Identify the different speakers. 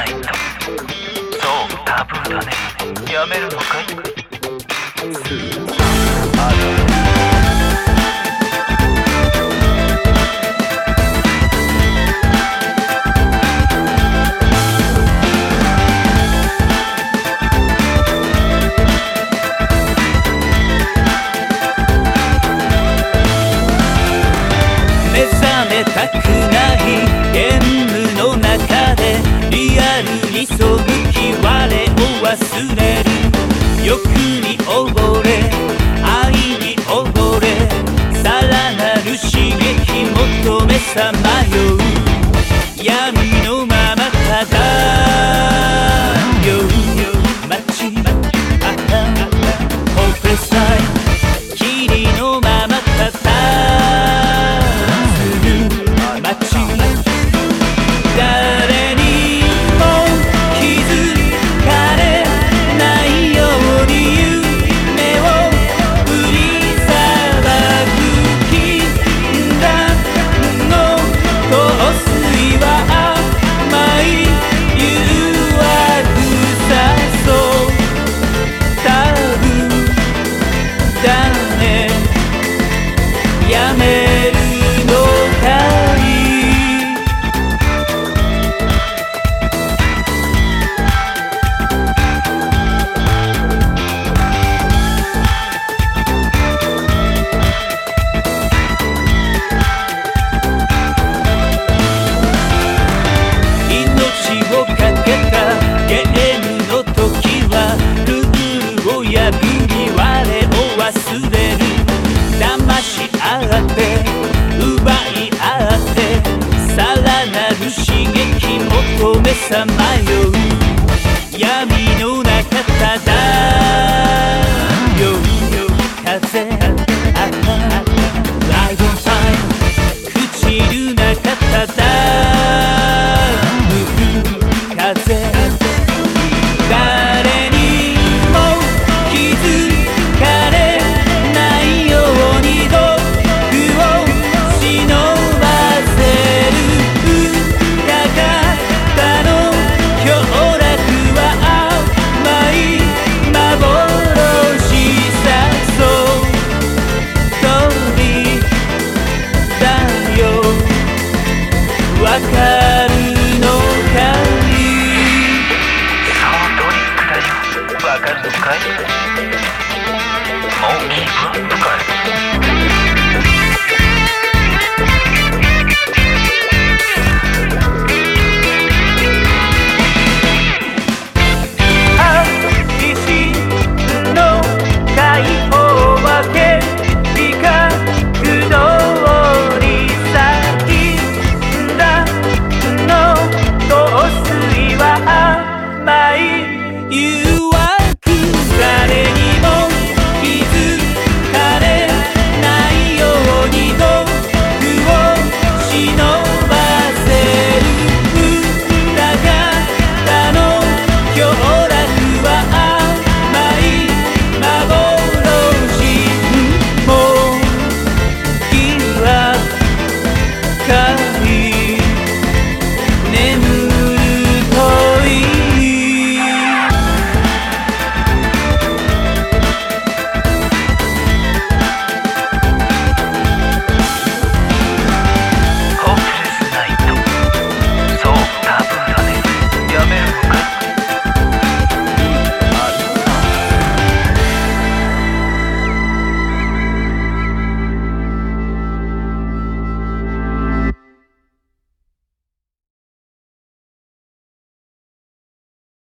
Speaker 1: ない。とそうタブーだね。やめるのか？い
Speaker 2: 目覚めたくない忘れる。欲に溺れ愛に溺れさらなる刺激求めさまよう。さまよう闇の中ただ。よいよい風ライドファイル。朽ちる中ただ。
Speaker 1: 無風風。Saga Sky Monkey Sky